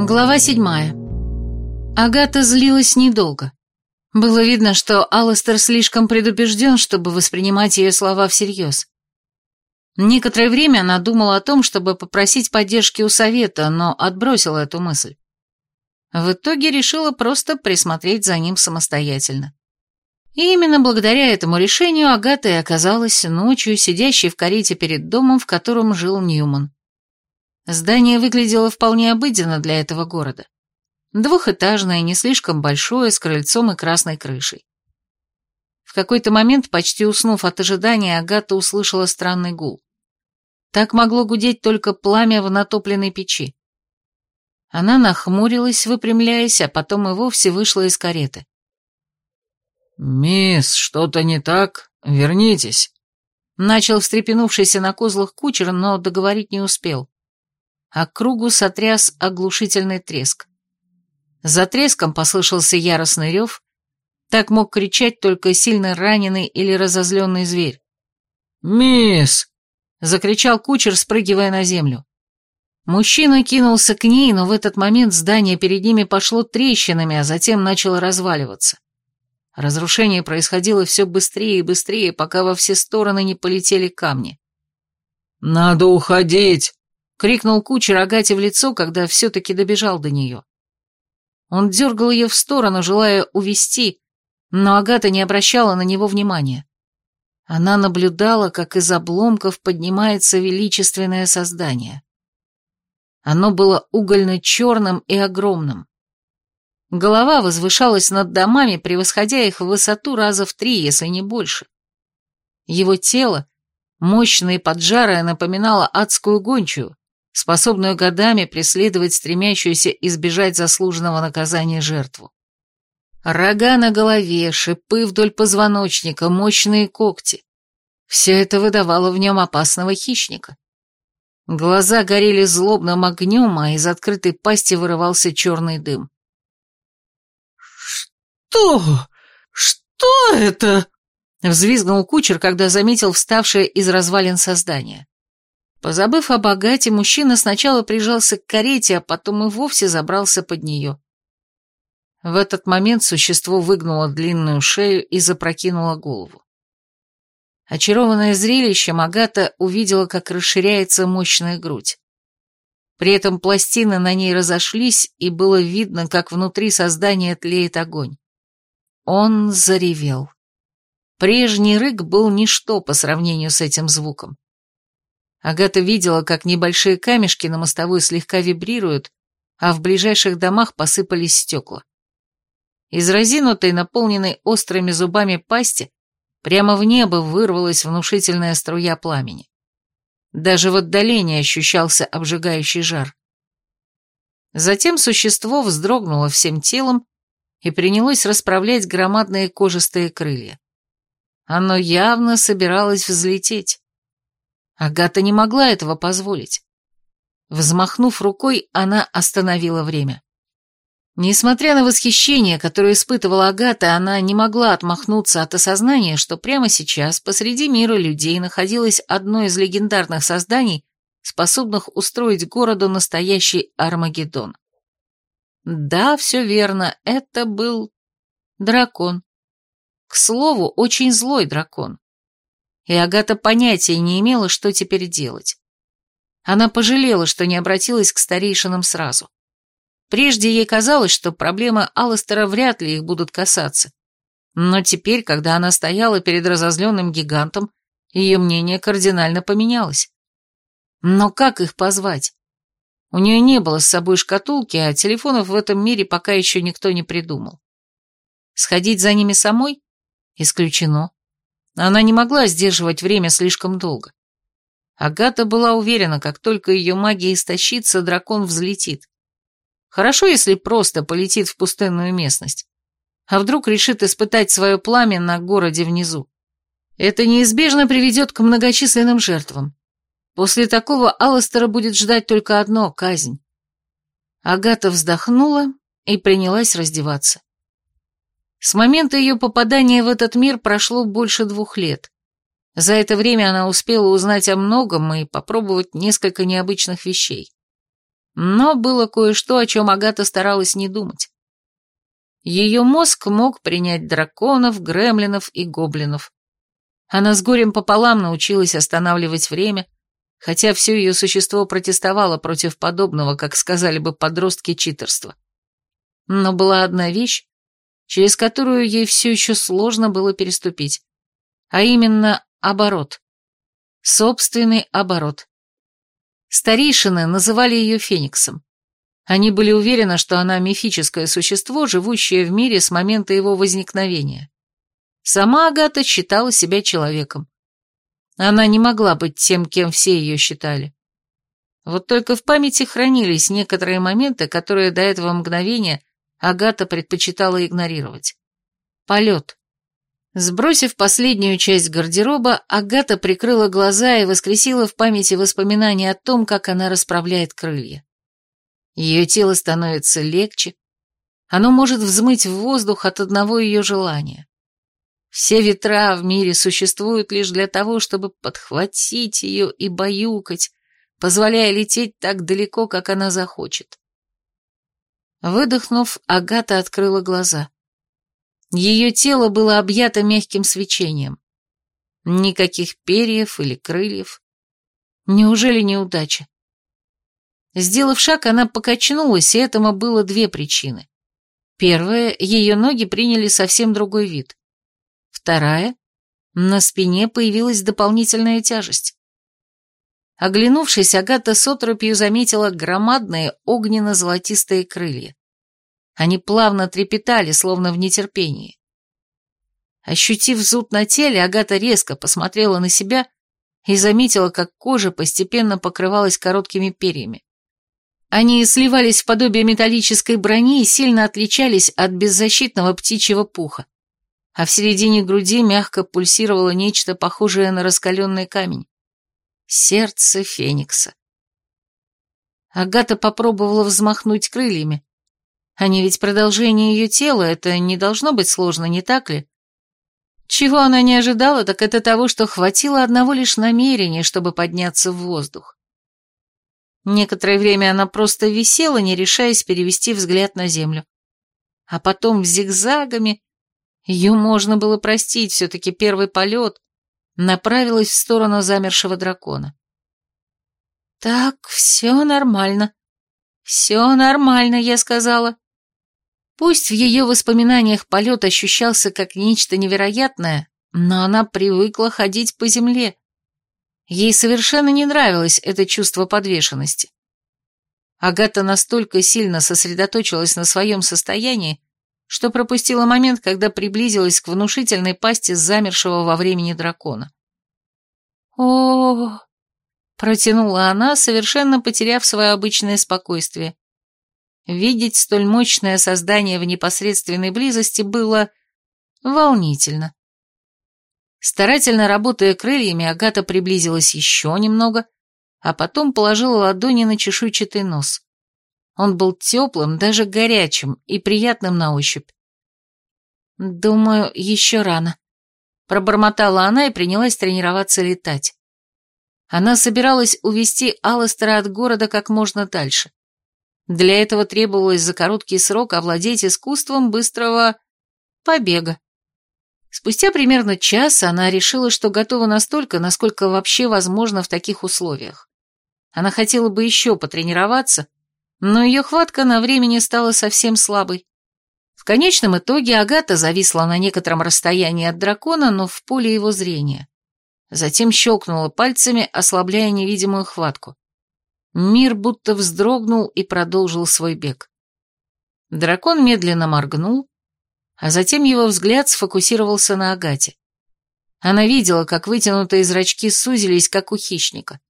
Глава седьмая. Агата злилась недолго. Было видно, что Алластер слишком предупрежден, чтобы воспринимать ее слова всерьез. Некоторое время она думала о том, чтобы попросить поддержки у совета, но отбросила эту мысль. В итоге решила просто присмотреть за ним самостоятельно. И именно благодаря этому решению Агата и оказалась ночью сидящей в карете перед домом, в котором жил Ньюман. Здание выглядело вполне обыденно для этого города. Двухэтажное, не слишком большое, с крыльцом и красной крышей. В какой-то момент, почти уснув от ожидания, Агата услышала странный гул. Так могло гудеть только пламя в натопленной печи. Она нахмурилась, выпрямляясь, а потом и вовсе вышла из кареты. «Мисс, что-то не так? Вернитесь!» Начал встрепенувшийся на козлах кучер, но договорить не успел а кругу сотряс оглушительный треск. За треском послышался яростный рев, так мог кричать только сильно раненый или разозленный зверь. «Мисс!» — закричал кучер, спрыгивая на землю. Мужчина кинулся к ней, но в этот момент здание перед ними пошло трещинами, а затем начало разваливаться. Разрушение происходило все быстрее и быстрее, пока во все стороны не полетели камни. «Надо уходить!» Крикнул кучер Агате в лицо, когда все-таки добежал до нее. Он дергал ее в сторону, желая увести, но Агата не обращала на него внимания. Она наблюдала, как из обломков поднимается величественное создание. Оно было угольно-черным и огромным. Голова возвышалась над домами, превосходя их в высоту раза в три, если не больше. Его тело, мощное и поджарое, напоминало адскую гончую, способную годами преследовать стремящуюся избежать заслуженного наказания жертву. Рога на голове, шипы вдоль позвоночника, мощные когти. Все это выдавало в нем опасного хищника. Глаза горели злобным огнем, а из открытой пасти вырывался черный дым. «Что? Что это?» — взвизгнул кучер, когда заметил вставшее из развалин создание. Позабыв о богате, мужчина сначала прижался к карете, а потом и вовсе забрался под нее. В этот момент существо выгнуло длинную шею и запрокинуло голову. Очарованная зрелищем, Агата увидела, как расширяется мощная грудь. При этом пластины на ней разошлись, и было видно, как внутри создания тлеет огонь. Он заревел. Прежний рык был ничто по сравнению с этим звуком. Агата видела, как небольшие камешки на мостовой слегка вибрируют, а в ближайших домах посыпались стекла. Из разинутой, наполненной острыми зубами пасти, прямо в небо вырвалась внушительная струя пламени. Даже в отдалении ощущался обжигающий жар. Затем существо вздрогнуло всем телом и принялось расправлять громадные кожистые крылья. Оно явно собиралось взлететь. Агата не могла этого позволить. Взмахнув рукой, она остановила время. Несмотря на восхищение, которое испытывала Агата, она не могла отмахнуться от осознания, что прямо сейчас посреди мира людей находилось одно из легендарных созданий, способных устроить городу настоящий Армагеддон. Да, все верно, это был дракон. К слову, очень злой дракон и Агата понятия не имела, что теперь делать. Она пожалела, что не обратилась к старейшинам сразу. Прежде ей казалось, что проблемы Алластера вряд ли их будут касаться. Но теперь, когда она стояла перед разозленным гигантом, ее мнение кардинально поменялось. Но как их позвать? У нее не было с собой шкатулки, а телефонов в этом мире пока еще никто не придумал. Сходить за ними самой? Исключено. Она не могла сдерживать время слишком долго. Агата была уверена, как только ее магия истощится, дракон взлетит. Хорошо, если просто полетит в пустынную местность. А вдруг решит испытать свое пламя на городе внизу? Это неизбежно приведет к многочисленным жертвам. После такого Алластера будет ждать только одно — казнь. Агата вздохнула и принялась раздеваться. С момента ее попадания в этот мир прошло больше двух лет. За это время она успела узнать о многом и попробовать несколько необычных вещей. Но было кое-что, о чем Агата старалась не думать. Ее мозг мог принять драконов, гремлинов и гоблинов. Она с горем пополам научилась останавливать время, хотя все ее существо протестовало против подобного, как сказали бы подростки, читерства. Но была одна вещь, через которую ей все еще сложно было переступить, а именно оборот. Собственный оборот. Старейшины называли ее Фениксом. Они были уверены, что она мифическое существо, живущее в мире с момента его возникновения. Сама Агата считала себя человеком. Она не могла быть тем, кем все ее считали. Вот только в памяти хранились некоторые моменты, которые до этого мгновения Агата предпочитала игнорировать. Полет. Сбросив последнюю часть гардероба, Агата прикрыла глаза и воскресила в памяти воспоминания о том, как она расправляет крылья. Ее тело становится легче, оно может взмыть в воздух от одного ее желания. Все ветра в мире существуют лишь для того, чтобы подхватить ее и баюкать, позволяя лететь так далеко, как она захочет. Выдохнув, Агата открыла глаза. Ее тело было объято мягким свечением. Никаких перьев или крыльев. Неужели неудача? Сделав шаг, она покачнулась, и этому было две причины. Первая, ее ноги приняли совсем другой вид. Вторая, на спине появилась дополнительная тяжесть. Оглянувшись, Агата с отропью заметила громадные огненно-золотистые крылья. Они плавно трепетали, словно в нетерпении. Ощутив зуд на теле, Агата резко посмотрела на себя и заметила, как кожа постепенно покрывалась короткими перьями. Они сливались в подобие металлической брони и сильно отличались от беззащитного птичьего пуха. А в середине груди мягко пульсировало нечто похожее на раскаленный камень. Сердце Феникса. Агата попробовала взмахнуть крыльями. Они ведь продолжение ее тела, это не должно быть сложно, не так ли? Чего она не ожидала, так это того, что хватило одного лишь намерения, чтобы подняться в воздух. Некоторое время она просто висела, не решаясь перевести взгляд на землю. А потом зигзагами, ее можно было простить, все-таки первый полет, направилась в сторону замершего дракона. «Так, все нормально. Все нормально», — я сказала. Пусть в ее воспоминаниях полет ощущался как нечто невероятное, но она привыкла ходить по земле, Ей совершенно не нравилось это чувство подвешенности. Агата настолько сильно сосредоточилась на своем состоянии, что пропустила момент, когда приблизилась к внушительной пасти замершего во времени дракона. о протянула она, совершенно потеряв свое обычное спокойствие. Видеть столь мощное создание в непосредственной близости было волнительно. Старательно работая крыльями, Агата приблизилась еще немного, а потом положила ладони на чешуйчатый нос. Он был теплым, даже горячим и приятным на ощупь. «Думаю, еще рано», — пробормотала она и принялась тренироваться летать. Она собиралась увести Алластера от города как можно дальше. Для этого требовалось за короткий срок овладеть искусством быстрого побега. Спустя примерно час она решила, что готова настолько, насколько вообще возможно в таких условиях. Она хотела бы еще потренироваться, но ее хватка на времени стала совсем слабой. В конечном итоге Агата зависла на некотором расстоянии от дракона, но в поле его зрения. Затем щелкнула пальцами, ослабляя невидимую хватку. Мир будто вздрогнул и продолжил свой бег. Дракон медленно моргнул, а затем его взгляд сфокусировался на Агате. Она видела, как вытянутые зрачки сузились, как у хищника.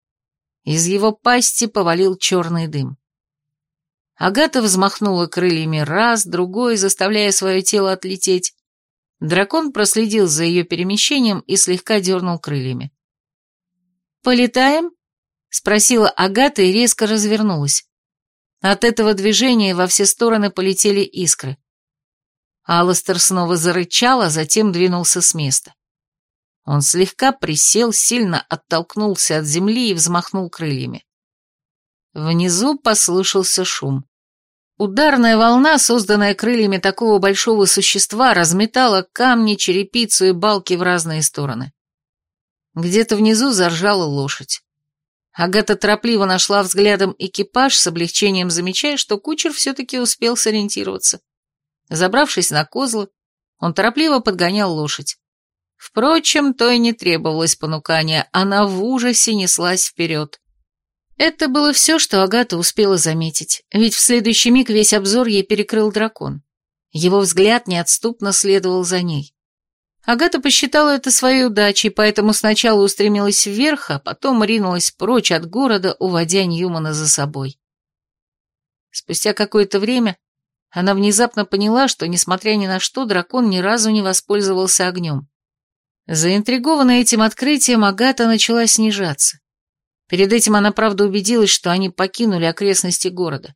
Из его пасти повалил черный дым. Агата взмахнула крыльями раз, другой, заставляя свое тело отлететь. Дракон проследил за ее перемещением и слегка дернул крыльями. «Полетаем?» — спросила Агата и резко развернулась. От этого движения во все стороны полетели искры. Алластер снова зарычал, а затем двинулся с места. Он слегка присел, сильно оттолкнулся от земли и взмахнул крыльями. Внизу послышался шум. Ударная волна, созданная крыльями такого большого существа, разметала камни, черепицу и балки в разные стороны. Где-то внизу заржала лошадь. Агата торопливо нашла взглядом экипаж, с облегчением замечая, что кучер все-таки успел сориентироваться. Забравшись на козлы, он торопливо подгонял лошадь. Впрочем, то и не требовалось понукания, она в ужасе неслась вперед. Это было все, что Агата успела заметить, ведь в следующий миг весь обзор ей перекрыл дракон. Его взгляд неотступно следовал за ней. Агата посчитала это своей удачей, поэтому сначала устремилась вверх, а потом ринулась прочь от города, уводя Ньюмана за собой. Спустя какое-то время она внезапно поняла, что, несмотря ни на что, дракон ни разу не воспользовался огнем. Заинтригованная этим открытием, Агата начала снижаться. Перед этим она, правда, убедилась, что они покинули окрестности города.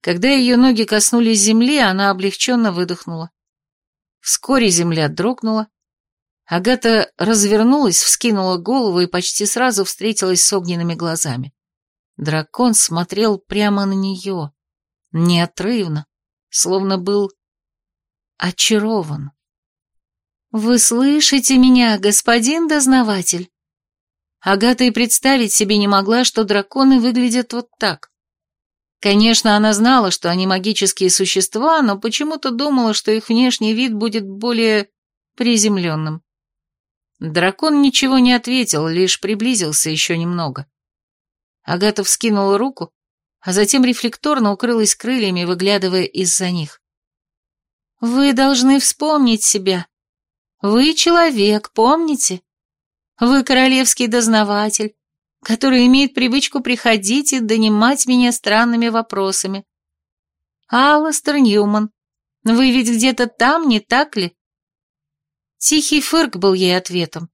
Когда ее ноги коснулись земли, она облегченно выдохнула. Вскоре земля дрогнула. Агата развернулась, вскинула голову и почти сразу встретилась с огненными глазами. Дракон смотрел прямо на нее, неотрывно, словно был очарован. «Вы слышите меня, господин дознаватель?» Агата и представить себе не могла, что драконы выглядят вот так. Конечно, она знала, что они магические существа, но почему-то думала, что их внешний вид будет более приземленным. Дракон ничего не ответил, лишь приблизился еще немного. Агата вскинула руку, а затем рефлекторно укрылась крыльями, выглядывая из-за них. «Вы должны вспомнить себя. Вы человек, помните? Вы королевский дознаватель, который имеет привычку приходить и донимать меня странными вопросами. Алластер Ньюман, вы ведь где-то там, не так ли? Тихий фырк был ей ответом.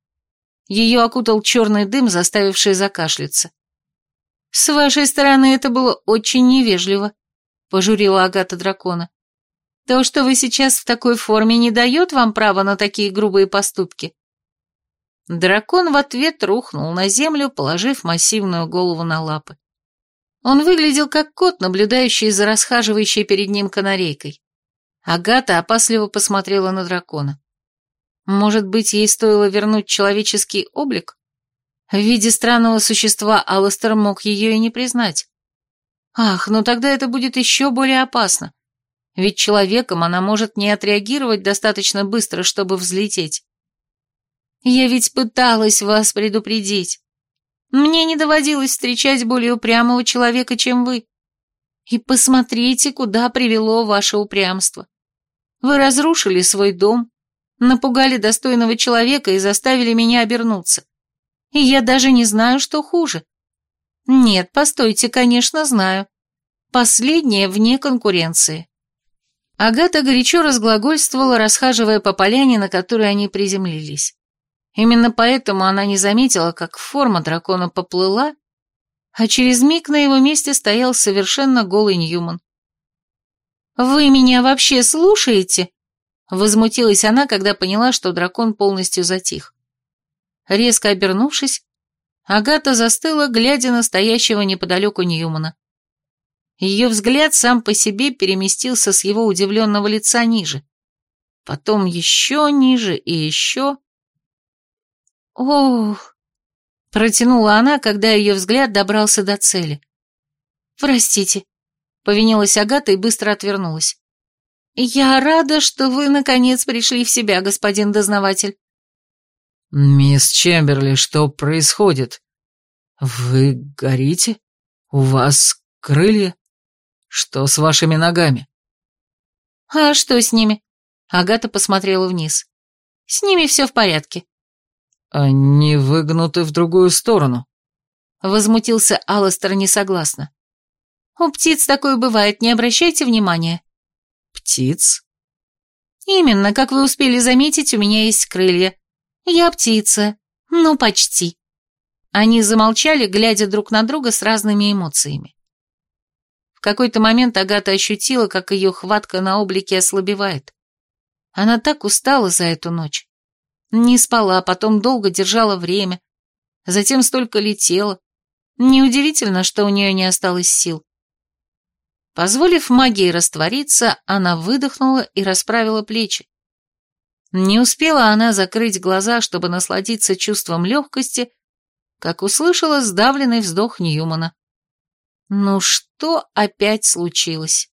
Ее окутал черный дым, заставивший закашляться. «С вашей стороны это было очень невежливо», — пожурила Агата дракона. «То, что вы сейчас в такой форме, не дает вам права на такие грубые поступки. Дракон в ответ рухнул на землю, положив массивную голову на лапы. Он выглядел как кот, наблюдающий за расхаживающей перед ним канарейкой. Агата опасливо посмотрела на дракона. Может быть, ей стоило вернуть человеческий облик? В виде странного существа Алластер мог ее и не признать. Ах, ну тогда это будет еще более опасно. Ведь человеком она может не отреагировать достаточно быстро, чтобы взлететь. Я ведь пыталась вас предупредить. Мне не доводилось встречать более упрямого человека, чем вы. И посмотрите, куда привело ваше упрямство. Вы разрушили свой дом, напугали достойного человека и заставили меня обернуться. И я даже не знаю, что хуже. Нет, постойте, конечно, знаю. Последнее вне конкуренции. Агата горячо разглагольствовала, расхаживая по поляне, на которой они приземлились. Именно поэтому она не заметила, как форма дракона поплыла, а через миг на его месте стоял совершенно голый Ньюман. «Вы меня вообще слушаете?» Возмутилась она, когда поняла, что дракон полностью затих. Резко обернувшись, Агата застыла, глядя на стоящего неподалеку Ньюмана. Ее взгляд сам по себе переместился с его удивленного лица ниже. Потом еще ниже и еще... «Ох!» — протянула она, когда ее взгляд добрался до цели. «Простите», — повинилась Агата и быстро отвернулась. «Я рада, что вы, наконец, пришли в себя, господин дознаватель». «Мисс Чемберли, что происходит? Вы горите? У вас крылья? Что с вашими ногами?» «А что с ними?» Агата посмотрела вниз. «С ними все в порядке. «Они выгнуты в другую сторону», — возмутился Алластер несогласно. «У птиц такое бывает, не обращайте внимания». «Птиц?» «Именно, как вы успели заметить, у меня есть крылья. Я птица. Ну, почти». Они замолчали, глядя друг на друга с разными эмоциями. В какой-то момент Агата ощутила, как ее хватка на облике ослабевает. Она так устала за эту ночь. Не спала, потом долго держала время, затем столько летела. Неудивительно, что у нее не осталось сил. Позволив магии раствориться, она выдохнула и расправила плечи. Не успела она закрыть глаза, чтобы насладиться чувством легкости, как услышала сдавленный вздох Ньюмана. Ну что опять случилось?